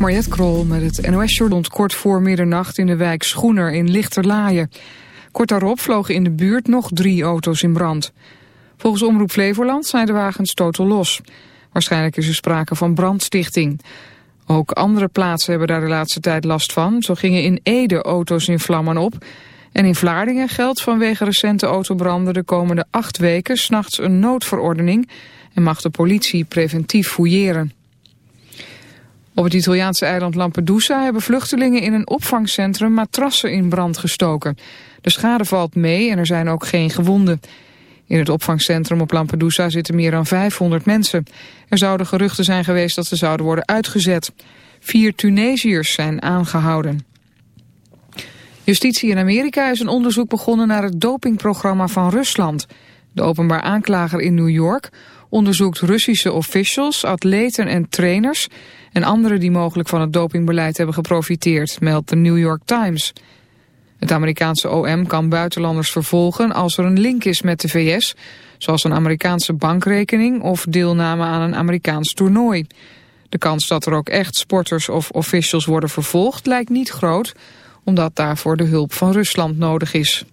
Mariette Krol met het NOS-journal kort voor middernacht in de wijk Schoener in Lichterlaaien. Kort daarop vlogen in de buurt nog drie auto's in brand. Volgens Omroep Flevoland zijn de wagens totaal los. Waarschijnlijk is er sprake van brandstichting. Ook andere plaatsen hebben daar de laatste tijd last van. Zo gingen in Ede auto's in vlammen op. En in Vlaardingen geldt vanwege recente autobranden de komende acht weken s'nachts een noodverordening... en mag de politie preventief fouilleren. Op het Italiaanse eiland Lampedusa hebben vluchtelingen in een opvangcentrum matrassen in brand gestoken. De schade valt mee en er zijn ook geen gewonden. In het opvangcentrum op Lampedusa zitten meer dan 500 mensen. Er zouden geruchten zijn geweest dat ze zouden worden uitgezet. Vier Tunesiërs zijn aangehouden. Justitie in Amerika is een onderzoek begonnen naar het dopingprogramma van Rusland. De openbaar aanklager in New York onderzoekt Russische officials, atleten en trainers... en anderen die mogelijk van het dopingbeleid hebben geprofiteerd, meldt de New York Times. Het Amerikaanse OM kan buitenlanders vervolgen als er een link is met de VS... zoals een Amerikaanse bankrekening of deelname aan een Amerikaans toernooi. De kans dat er ook echt sporters of officials worden vervolgd lijkt niet groot... omdat daarvoor de hulp van Rusland nodig is.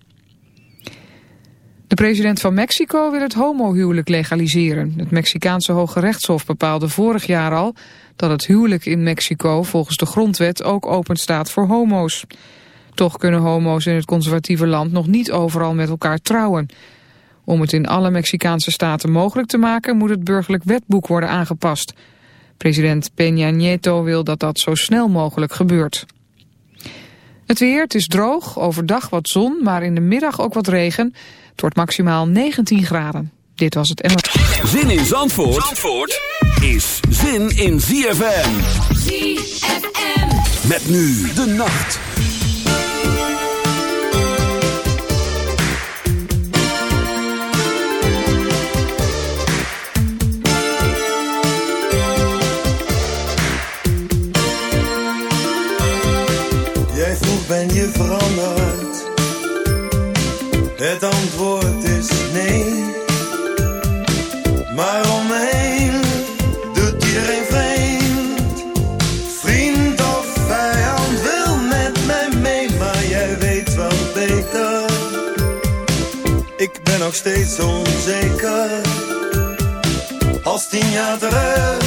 De president van Mexico wil het homohuwelijk legaliseren. Het Mexicaanse Hoge Rechtshof bepaalde vorig jaar al dat het huwelijk in Mexico volgens de grondwet ook open staat voor homo's. Toch kunnen homo's in het conservatieve land nog niet overal met elkaar trouwen. Om het in alle Mexicaanse staten mogelijk te maken moet het burgerlijk wetboek worden aangepast. President Peña Nieto wil dat dat zo snel mogelijk gebeurt. Het weer, het is droog, overdag wat zon, maar in de middag ook wat regen. Het wordt maximaal 19 graden. Dit was het NL. Zin in Zandvoort, Zandvoort is zin in ZFM. ZFM. Met nu de nacht. Steeds onzeker. Als tien jaar terug,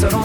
selon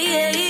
yeah, yeah.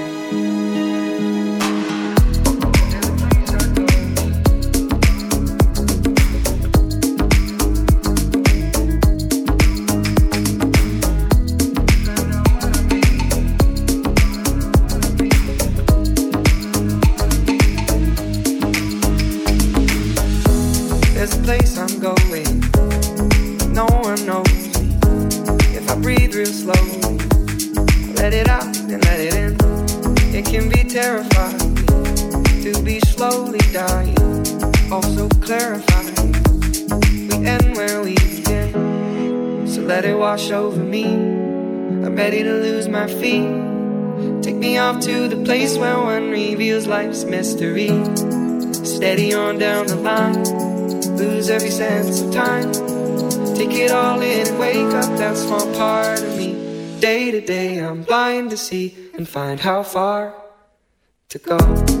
Day to day, I'm blind to see and find how far to go.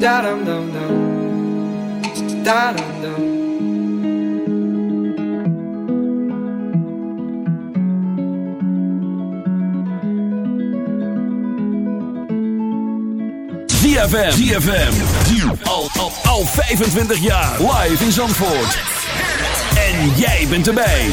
Da dum dum dum. Dum dum. ZFM. ZFM. Al, al, al 25 jaar. Live in Zandvoort. En jij bent erbij.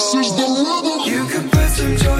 This is the rhythm. You can put some joy